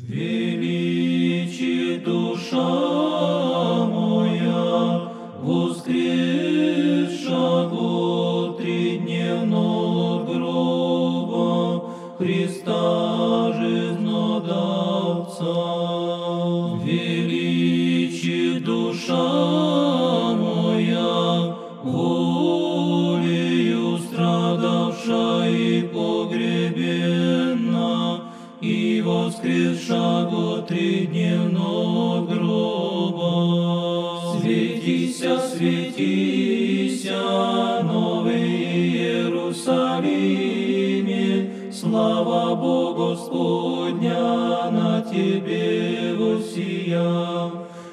Величие душа моя, воскресшего тридневного гроба, Христа жизнодавца. Величие душа и воскресшего тридневного гроба. Светися, светися, Новый Иерусалиме, слава Богу Господня на тебе воссия.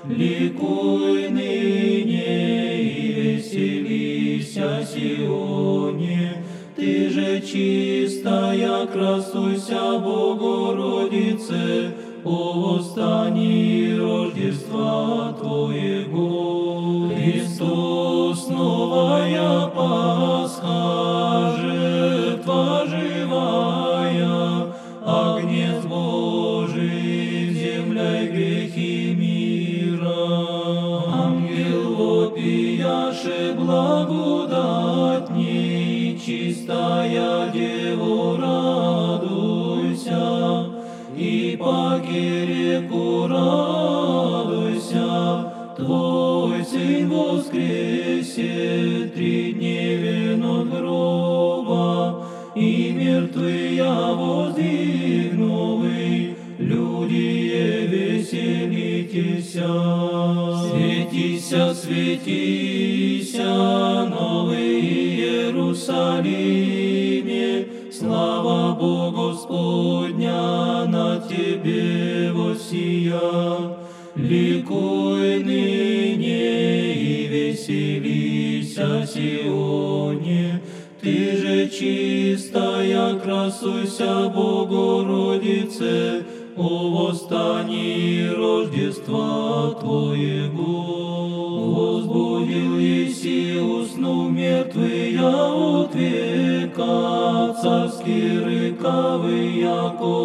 Ликуй ныне и веселися Сионе, ты же чистая, красуйся, Богородице, о восстании Рождества Твоего. Христос, новая Пасха, жертва живая, Агнец Божий, земля грехи мира. Ангел вопияше благодатней, чистая Дева, радуйся, и по кирику радуйся, Твой Сын воскресе, три дневен от гроба, и мертвые воздвигновы, люди веселитеся. Светися, светися, Новый Иерусалиме, слава Богу Господня на тебе воссия. Ликуй ныне и веселися Сионе, ты же чистая, красуйся, Богородице, о восстании Рождества Твоего. Царские рыкавы, яко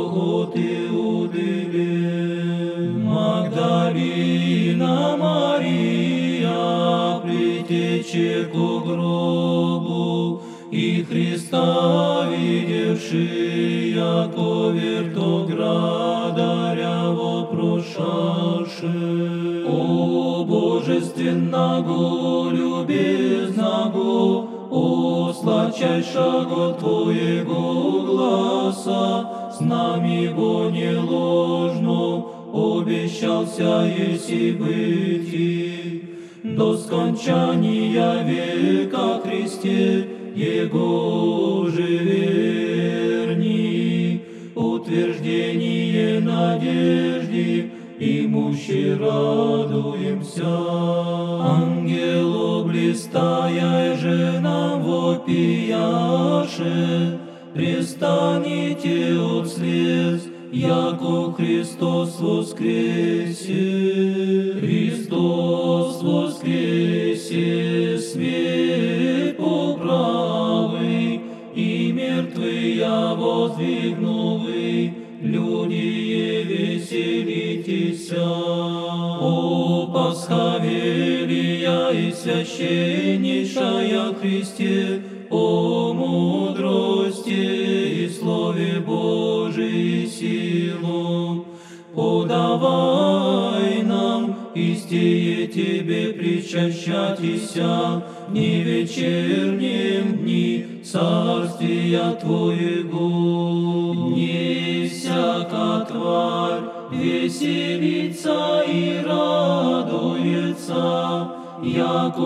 от Иудыле. Магдалина Мария, притече ко гробу, и Христа видевши, яко вертоградаря вопрошаши. О божественного, любезного, сладчайшего Твоего гласа, с нами бо не ложно, обещался еси быть до скончания века Христе, Его же верни, утверждение надежды, имущи радуемся. Ангелу блистая же нам вопияше, престанете от слез, яко Христос воскресе. Христос воскресе, свет поправый, и мертвые воздвигновы, люди веселитеся. О Пасха велия и священнейшая Христе, о мудрости и Слове Божией силу, подавай нам истие Тебе причащатися не вечернем дни царствия Твоего.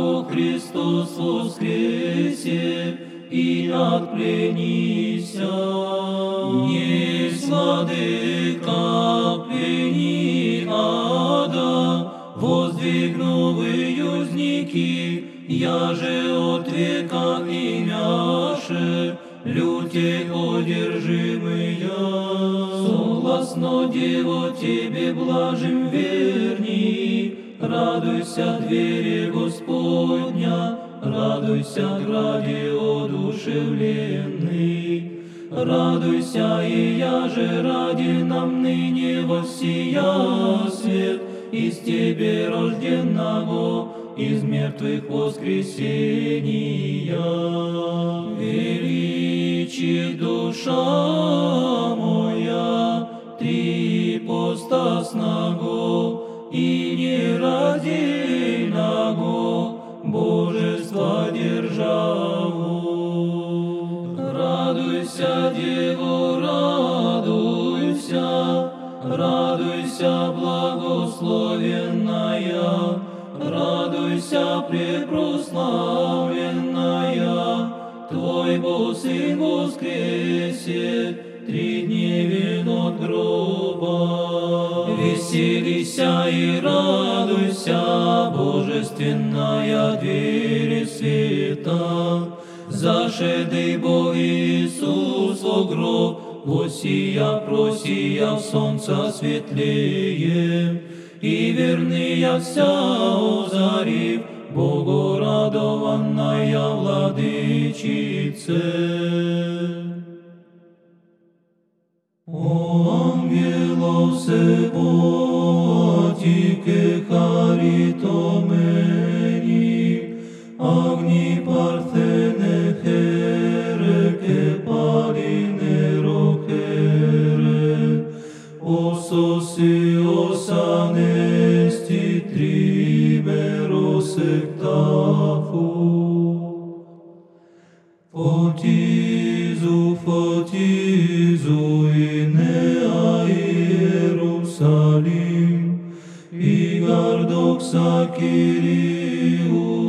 Яко Христос воскресе и отпленися. Не владыка плени ада, воздвигновы юзники, я же от века имяше, люте одержимые. Согласно Деву Тебе блажим верни, радуйся двери Господня, радуйся граде одушевленный. Радуйся, и я же ради нам ныне воссия свет, из Тебе рожденного, из мертвых воскресения. Величие душа моя, Три постасного и не раздельного Божества державу. Радуйся, Деву, радуйся, радуйся, благословенная, радуйся, препрославленная, Твой Бог Сын воскресе, три дневен от гроба. Веселися и радуйся, божественная дверь света, Зашедый Бог Иисус во гроб, Восия, просия в солнца светлее, И верная вся озарив, Богу радованная владычице. О se potike caritomeni, agni parthene hereke paline rochere, ososi osanesti trimeros ektafu. Fotizu, fotizu, Iardoxa Kyriou.